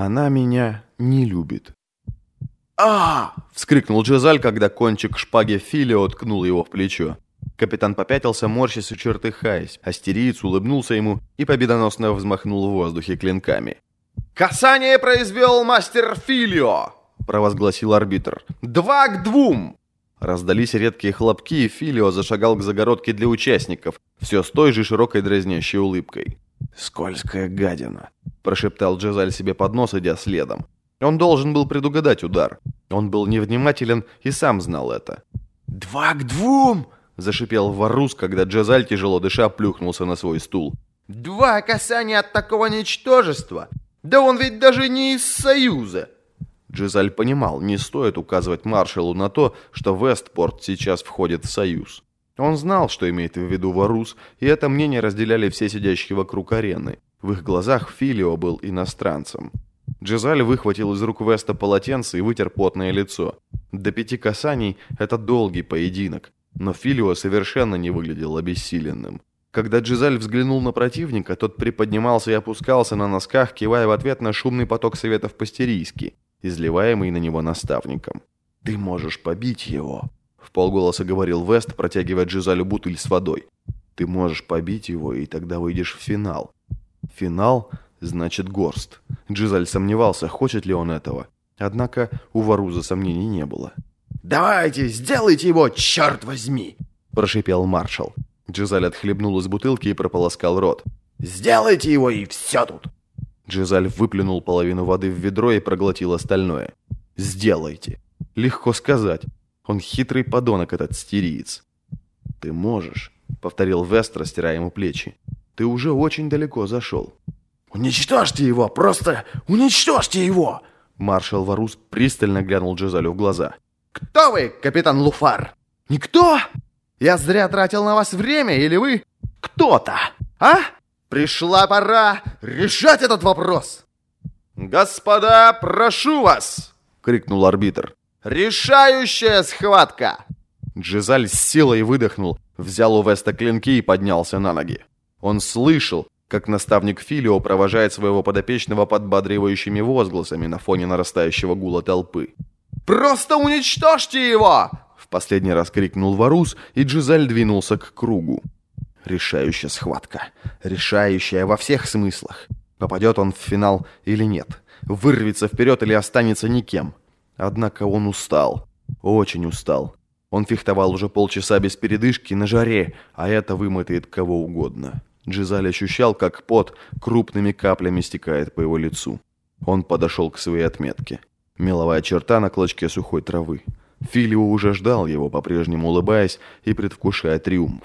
Она меня не любит. а вскрикнул Джезаль, когда кончик шпаги Филио ткнул его в плечо. Капитан попятился, морщись и чертыхаясь. Астериец улыбнулся ему и победоносно взмахнул в воздухе клинками. «Касание произвел мастер Филио!» — провозгласил арбитр. «Два к двум!» Раздались редкие хлопки, и Филио зашагал к загородке для участников, все с той же широкой дразнящей улыбкой. «Скользкая гадина», — прошептал Джезаль себе под нос, идя следом. Он должен был предугадать удар. Он был невнимателен и сам знал это. «Два к двум!» — зашипел Варус, когда Джезаль, тяжело дыша, плюхнулся на свой стул. «Два касания от такого ничтожества! Да он ведь даже не из Союза!» Джизаль понимал, не стоит указывать маршалу на то, что Вестпорт сейчас входит в Союз. Он знал, что имеет в виду Варус, и это мнение разделяли все сидящие вокруг арены. В их глазах Филио был иностранцем. Джизаль выхватил из рук Веста полотенце и вытер потное лицо. До пяти касаний – это долгий поединок, но Филио совершенно не выглядел обессиленным. Когда Джизаль взглянул на противника, тот приподнимался и опускался на носках, кивая в ответ на шумный поток советов по-стерийски – изливаемый на него наставником. «Ты можешь побить его», — в полголоса говорил Вест, протягивая Джизалю бутыль с водой. «Ты можешь побить его, и тогда выйдешь в финал». «Финал» значит горст. Джизаль сомневался, хочет ли он этого. Однако у Варуза сомнений не было. «Давайте, сделайте его, черт возьми!» – прошипел маршал. Джизаль отхлебнул из бутылки и прополоскал рот. «Сделайте его, и все тут!» Джизаль выплюнул половину воды в ведро и проглотил остальное. «Сделайте!» Легко сказать. Он хитрый подонок, этот стериец. «Ты можешь», — повторил Вест, растирая ему плечи. «Ты уже очень далеко зашел». «Уничтожьте его! Просто уничтожьте его!» Маршал Варус пристально глянул Джизалю в глаза. «Кто вы, капитан Луфар? Никто? Я зря тратил на вас время, или вы кто-то, а?» Пришла пора решать этот вопрос. «Господа, прошу вас!» — крикнул арбитр. «Решающая схватка!» Джизаль с силой выдохнул, взял у Веста клинки и поднялся на ноги. Он слышал, как наставник Филио провожает своего подопечного подбадривающими возгласами на фоне нарастающего гула толпы. «Просто уничтожьте его!» В последний раз крикнул Варус, и Джизаль двинулся к кругу. Решающая схватка. Решающая во всех смыслах. Попадет он в финал или нет. Вырвется вперед или останется никем. Однако он устал. Очень устал. Он фехтовал уже полчаса без передышки на жаре, а это вымотает кого угодно. Джизаль ощущал, как пот крупными каплями стекает по его лицу. Он подошел к своей отметке. Меловая черта на клочке сухой травы. Филио уже ждал его, по-прежнему улыбаясь и предвкушая триумф.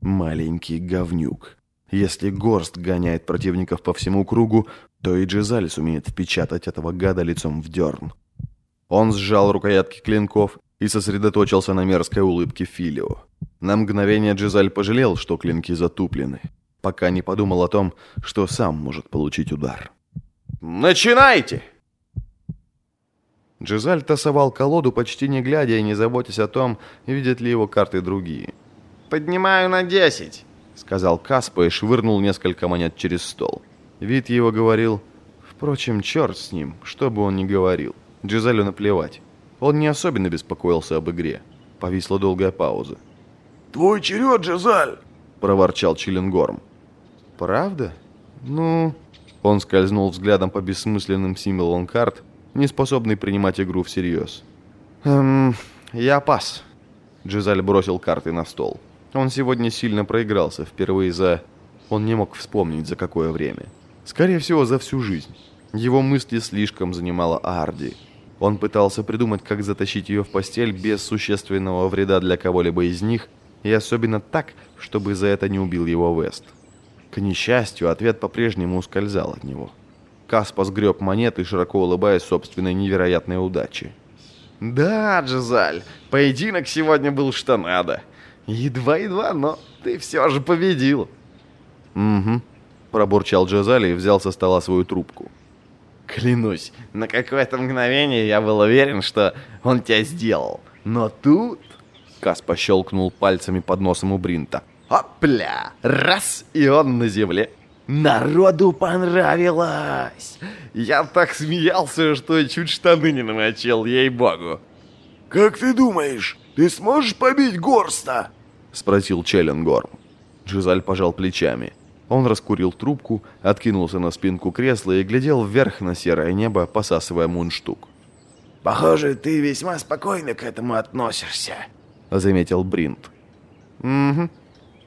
Маленький говнюк. Если Горст гоняет противников по всему кругу, то и Джизаль сумеет впечатать этого гада лицом в дерн. Он сжал рукоятки клинков и сосредоточился на мерзкой улыбке Филио. На мгновение Джизаль пожалел, что клинки затуплены, пока не подумал о том, что сам может получить удар. «Начинайте!» Джизаль тасовал колоду, почти не глядя и не заботясь о том, видят ли его карты другие – «Поднимаю на десять», — сказал Каспа и швырнул несколько монет через стол. Вид его говорил... Впрочем, черт с ним, что бы он ни говорил. Джизелю наплевать. Он не особенно беспокоился об игре. Повисла долгая пауза. «Твой черед, Джизаль!» — проворчал Чиллингорм. «Правда? Ну...» Он скользнул взглядом по бессмысленным символам карт, не способный принимать игру всерьез. «Эм, я пас». Джизаль бросил карты на стол. Он сегодня сильно проигрался, впервые за... Он не мог вспомнить, за какое время. Скорее всего, за всю жизнь. Его мысли слишком занимала Арди. Он пытался придумать, как затащить ее в постель без существенного вреда для кого-либо из них, и особенно так, чтобы за это не убил его Вест. К несчастью, ответ по-прежнему ускользал от него. Каспа сгреб монеты, широко улыбаясь собственной невероятной удаче. «Да, Джизаль, поединок сегодня был что надо. Едва-едва, но ты все же победил. Угу, пробурчал Джазали и взял со стола свою трубку. Клянусь, на какое-то мгновение я был уверен, что он тебя сделал. Но тут... Кас пощелкнул пальцами под носом у Бринта. Опля! Раз, и он на земле. Народу понравилось! Я так смеялся, что чуть штаны не намочил, ей-богу. «Как ты думаешь, ты сможешь побить Горста?» — спросил Челленгорм. Джизаль пожал плечами. Он раскурил трубку, откинулся на спинку кресла и глядел вверх на серое небо, посасывая мундштук. «Похоже, ты весьма спокойно к этому относишься», — заметил Бринт. «Угу».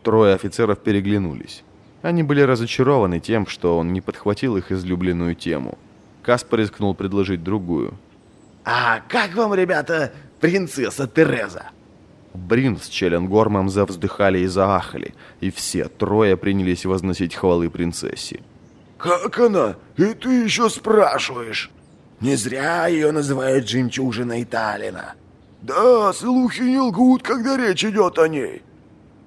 Трое офицеров переглянулись. Они были разочарованы тем, что он не подхватил их излюбленную тему. Каспар рискнул предложить другую. «А как вам, ребята, принцесса Тереза?» Брин с Челленгормом завздыхали и заахали, и все трое принялись возносить хвалы принцессе. «Как она? И ты еще спрашиваешь?» «Не зря ее называют жемчужиной Таллина». «Да, слухи не лгут, когда речь идет о ней».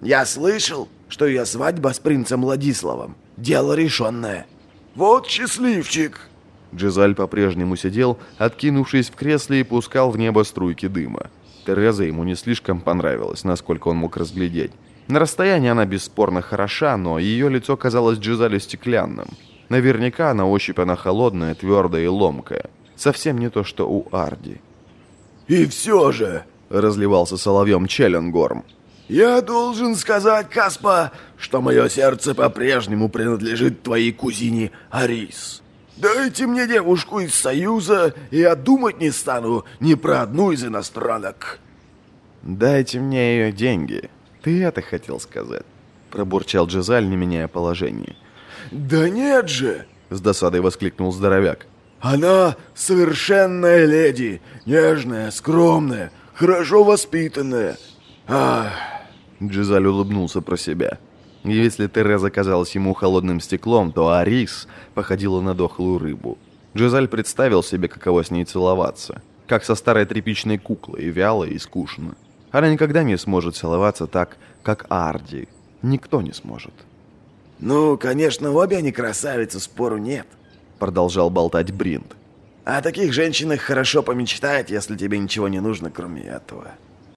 «Я слышал, что ее свадьба с принцем Владиславом — дело решенное». «Вот счастливчик!» Джизаль по-прежнему сидел, откинувшись в кресле и пускал в небо струйки дыма. Тереза ему не слишком понравилась, насколько он мог разглядеть. На расстоянии она бесспорно хороша, но ее лицо казалось Джизалю стеклянным. Наверняка на ощупь она холодная, твердая и ломкая. Совсем не то, что у Арди. «И все же», — разливался соловьем Челленгорм, «я должен сказать, Каспа, что мое сердце по-прежнему принадлежит твоей кузине Арис. Дайте мне девушку из Союза, и я думать не стану ни про одну из иностранок». «Дайте мне ее деньги. Ты это хотел сказать?» Пробурчал Джизаль, не меняя положение. «Да нет же!» — с досадой воскликнул здоровяк. «Она совершенная леди, нежная, скромная, хорошо воспитанная. Ах!» Джизаль улыбнулся про себя. Если Тереза казалась ему холодным стеклом, то Арис походила на дохлую рыбу. Джизаль представил себе, каково с ней целоваться. Как со старой тряпичной куклой, вяло и скучно. Она никогда не сможет целоваться так, как Арди. Никто не сможет. «Ну, конечно, обе они красавицы, спору нет», — продолжал болтать Бринт. «О таких женщинах хорошо помечтать, если тебе ничего не нужно, кроме этого».